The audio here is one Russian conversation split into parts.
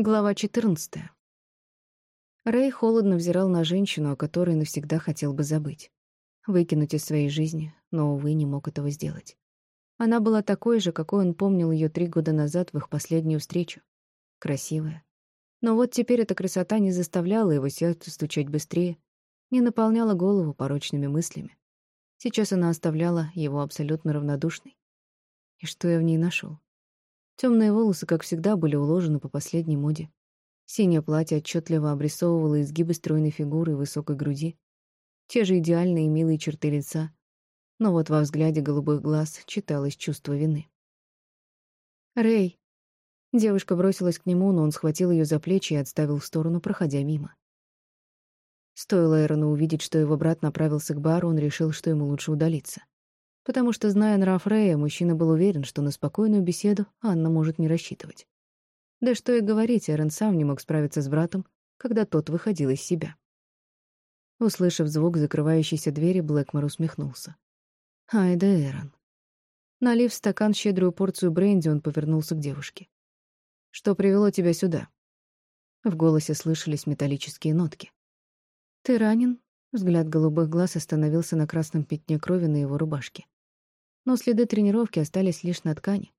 Глава 14. Рэй холодно взирал на женщину, о которой навсегда хотел бы забыть. Выкинуть из своей жизни, но, увы, не мог этого сделать. Она была такой же, какой он помнил ее три года назад в их последнюю встречу. Красивая. Но вот теперь эта красота не заставляла его сердце стучать быстрее, не наполняла голову порочными мыслями. Сейчас она оставляла его абсолютно равнодушной. И что я в ней нашел? Темные волосы, как всегда, были уложены по последней моде. Синее платье отчетливо обрисовывало изгибы стройной фигуры и высокой груди. Те же идеальные и милые черты лица. Но вот во взгляде голубых глаз читалось чувство вины. «Рэй!» Девушка бросилась к нему, но он схватил ее за плечи и отставил в сторону, проходя мимо. Стоило Эрону увидеть, что его брат направился к бару, он решил, что ему лучше удалиться потому что, зная нрав Рэя, мужчина был уверен, что на спокойную беседу Анна может не рассчитывать. Да что и говорить, Эрон сам не мог справиться с братом, когда тот выходил из себя. Услышав звук закрывающейся двери, Блэкмор усмехнулся. «Ай да Эрон». Налив в стакан щедрую порцию бренди, он повернулся к девушке. «Что привело тебя сюда?» В голосе слышались металлические нотки. «Ты ранен?» Взгляд голубых глаз остановился на красном пятне крови на его рубашке но следы тренировки остались лишь на ткани.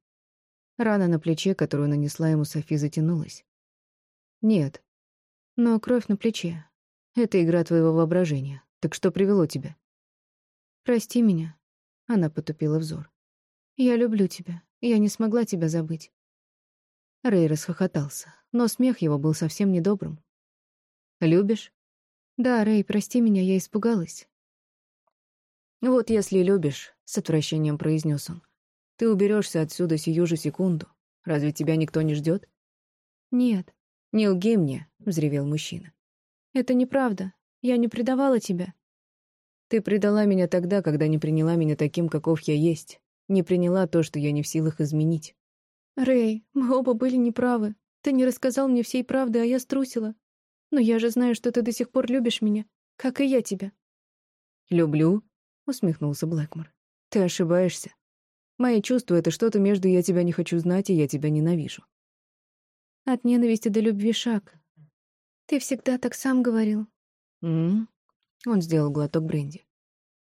Рана на плече, которую нанесла ему Софи, затянулась. Нет. Но кровь на плече. Это игра твоего воображения. Так что привело тебя? Прости меня. Она потупила взор. Я люблю тебя. Я не смогла тебя забыть. Рэй расхохотался, но смех его был совсем недобрым. «Любишь?» «Да, Рэй, прости меня, я испугалась. «Вот если любишь», — с отвращением произнес он, — «ты уберешься отсюда сию же секунду. Разве тебя никто не ждет? «Нет». «Не лги мне», — взревел мужчина. «Это неправда. Я не предавала тебя». «Ты предала меня тогда, когда не приняла меня таким, каков я есть. Не приняла то, что я не в силах изменить». «Рэй, мы оба были неправы. Ты не рассказал мне всей правды, а я струсила. Но я же знаю, что ты до сих пор любишь меня, как и я тебя». «Люблю?» усмехнулся Блэкмор. Ты ошибаешься. Мои чувства — это что-то между «я тебя не хочу знать» и «я тебя ненавижу». От ненависти до любви шаг. Ты всегда так сам говорил. М, Он сделал глоток бренди.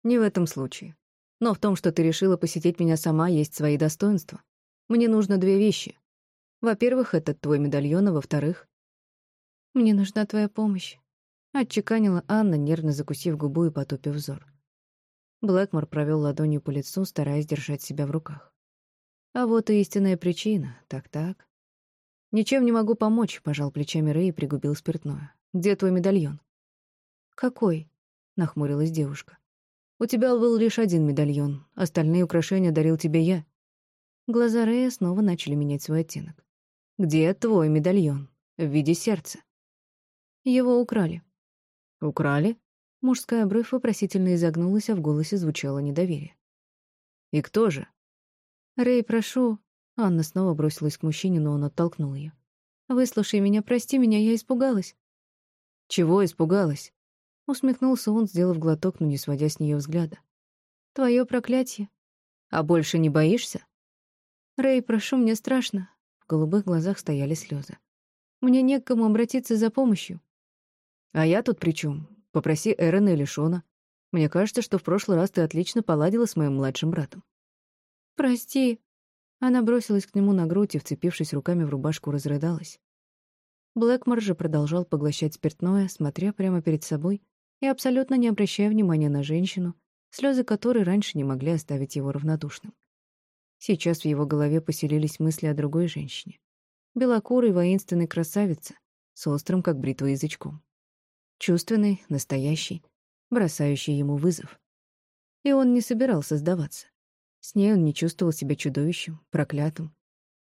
Не в этом случае. Но в том, что ты решила посетить меня сама, есть свои достоинства. Мне нужно две вещи. Во-первых, это твой медальон, а во-вторых... Мне нужна твоя помощь. Отчеканила Анна, нервно закусив губу и потупив взор. Блэкмор провел ладонью по лицу, стараясь держать себя в руках. А вот и истинная причина. Так-так. «Ничем не могу помочь», — пожал плечами Рэй и пригубил спиртное. «Где твой медальон?» «Какой?» — нахмурилась девушка. «У тебя был лишь один медальон. Остальные украшения дарил тебе я». Глаза Рэя снова начали менять свой оттенок. «Где твой медальон? В виде сердца?» «Его украли». «Украли?» Мужская бровь вопросительно изогнулась, а в голосе звучало недоверие. «И кто же?» «Рэй, прошу». Анна снова бросилась к мужчине, но он оттолкнул ее. «Выслушай меня, прости меня, я испугалась». «Чего испугалась?» Усмехнулся он, сделав глоток, но не сводя с нее взгляда. «Твое проклятие». «А больше не боишься?» «Рэй, прошу, мне страшно». В голубых глазах стояли слезы. «Мне не к кому обратиться за помощью». «А я тут при чем? Попроси Эрона или Шона. Мне кажется, что в прошлый раз ты отлично поладила с моим младшим братом». «Прости». Она бросилась к нему на грудь и, вцепившись руками в рубашку, разрыдалась. Блэкмор же продолжал поглощать спиртное, смотря прямо перед собой и абсолютно не обращая внимания на женщину, слезы которой раньше не могли оставить его равнодушным. Сейчас в его голове поселились мысли о другой женщине. Белокурой воинственной красавице, с острым, как бритва, язычком. Чувственный, настоящий, бросающий ему вызов. И он не собирался сдаваться. С ней он не чувствовал себя чудовищем, проклятым.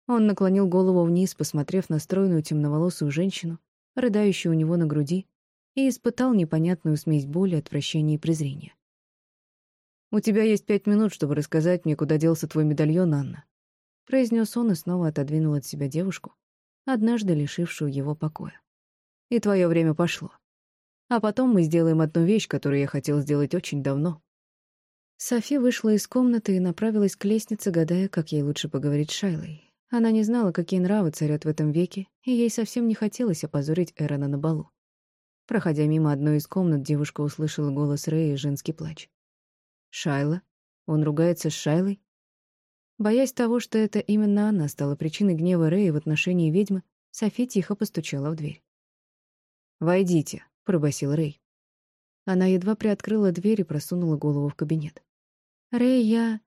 Он наклонил голову вниз, посмотрев на стройную темноволосую женщину, рыдающую у него на груди, и испытал непонятную смесь боли, отвращения и презрения. «У тебя есть пять минут, чтобы рассказать мне, куда делся твой медальон, Анна», — произнес он и снова отодвинул от себя девушку, однажды лишившую его покоя. «И твое время пошло. А потом мы сделаем одну вещь, которую я хотел сделать очень давно». Софи вышла из комнаты и направилась к лестнице, гадая, как ей лучше поговорить с Шайлой. Она не знала, какие нравы царят в этом веке, и ей совсем не хотелось опозорить Эрона на балу. Проходя мимо одной из комнат, девушка услышала голос Рэя и женский плач. «Шайла? Он ругается с Шайлой?» Боясь того, что это именно она стала причиной гнева Рэя в отношении ведьмы, Софи тихо постучала в дверь. «Войдите», — пробасил Рэй. Она едва приоткрыла дверь и просунула голову в кабинет. «Рэй, я...»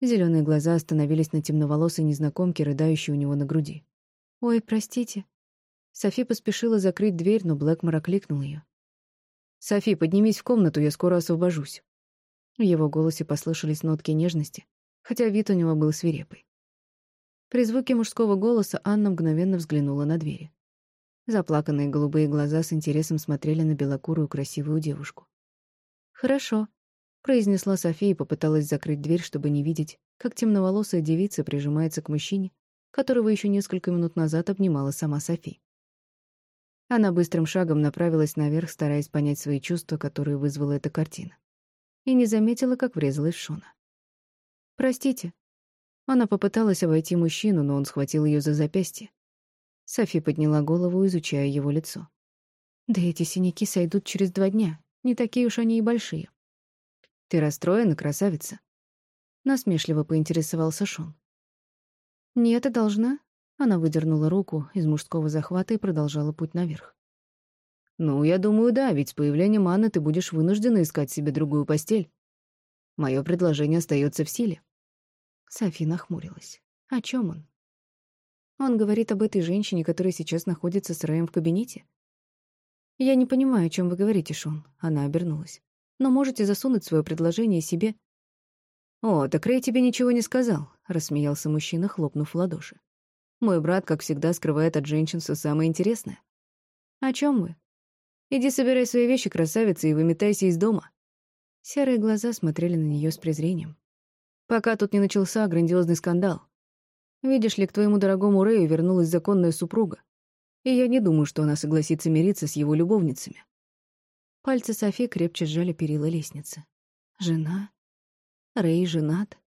Зеленые глаза остановились на темноволосой незнакомке, рыдающей у него на груди. «Ой, простите». Софи поспешила закрыть дверь, но Блэкмор окликнул ее. «Софи, поднимись в комнату, я скоро освобожусь». В его голосе послышались нотки нежности, хотя вид у него был свирепый. При звуке мужского голоса Анна мгновенно взглянула на двери. Заплаканные голубые глаза с интересом смотрели на белокурую красивую девушку. «Хорошо», произнесла София и попыталась закрыть дверь, чтобы не видеть, как темноволосая девица прижимается к мужчине, которого еще несколько минут назад обнимала сама Софи. Она быстрым шагом направилась наверх, стараясь понять свои чувства, которые вызвала эта картина. И не заметила, как врезалась Шона. «Простите». Она попыталась обойти мужчину, но он схватил ее за запястье. Софи подняла голову, изучая его лицо. «Да эти синяки сойдут через два дня. Не такие уж они и большие». «Ты расстроена, красавица?» Насмешливо поинтересовался Шон. «Нет, я должна». Она выдернула руку из мужского захвата и продолжала путь наверх. «Ну, я думаю, да, ведь с появлением Анны ты будешь вынуждена искать себе другую постель. Мое предложение остается в силе». Софи нахмурилась. «О чем он?» «Он говорит об этой женщине, которая сейчас находится с Рэем в кабинете?» «Я не понимаю, о чем вы говорите, Шон». Она обернулась но можете засунуть свое предложение себе». «О, так Рэй тебе ничего не сказал», — рассмеялся мужчина, хлопнув в ладоши. «Мой брат, как всегда, скрывает от женщин все самое интересное». «О чем вы?» «Иди собирай свои вещи, красавица, и выметайся из дома». Серые глаза смотрели на нее с презрением. «Пока тут не начался грандиозный скандал. Видишь ли, к твоему дорогому Рэю вернулась законная супруга, и я не думаю, что она согласится мириться с его любовницами. Пальцы Софи крепче сжали перила лестницы. Жена? Рэй женат?